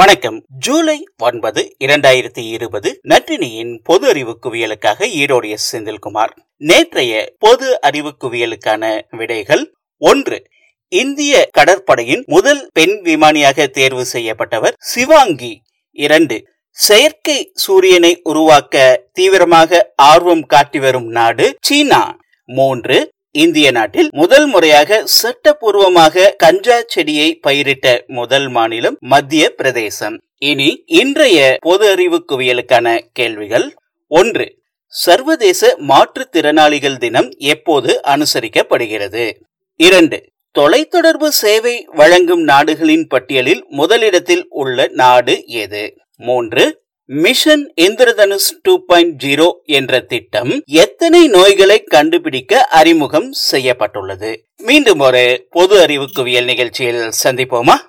வணக்கம். ஜூலை ஒன்பது இரண்டாயிரத்தி இருபது நற்றினியின் பொது அறிவு குவியலுக்காக ஈரோடு எஸ் செந்தில்குமார். நேற்றைய பொது அறிவு குவியலுக்கான விடைகள் ஒன்று. இந்திய கடற்படையின் முதல் பெண் விமானியாக தேர்வு செய்யப்பட்டவர் சிவாங்கி. இரண்டு. செயற்கை சூரியனை உருவாக்க தீவிரமாக ஆர்வம் காட்டி வரும் நாடு சீனா. மூன்று. இந்திய நாட்டில் முதல் முறையாக சட்டப்பூர்வமாக கஞ்சா செடியை பயிரிட்ட முதல் மாநிலம் மத்திய பிரதேசம். இனி இன்றைய பொது அறிவு குவியலுக்கான கேள்விகள். ஒன்று சர்வதேச மாற்றுத்திறனாளிகள் தினம் எப்போது அனுசரிக்கப்படுகிறது? இரண்டு தொலைத்தொடர்பு சேவை வழங்கும் நாடுகளின் பட்டியலில் முதலிடத்தில் உள்ள நாடு எது? மூன்று mission Indradhanush two point zero என்ற திட்டம் எத்தனை நோய்களை கண்டுபிடிக்க அறிமுகம் செய்யப்பட்டுள்ளது? மீண்டும் ஒரு பொது அறிவு குவியல் நிகழ்ச்சியில் சந்திப்போமா?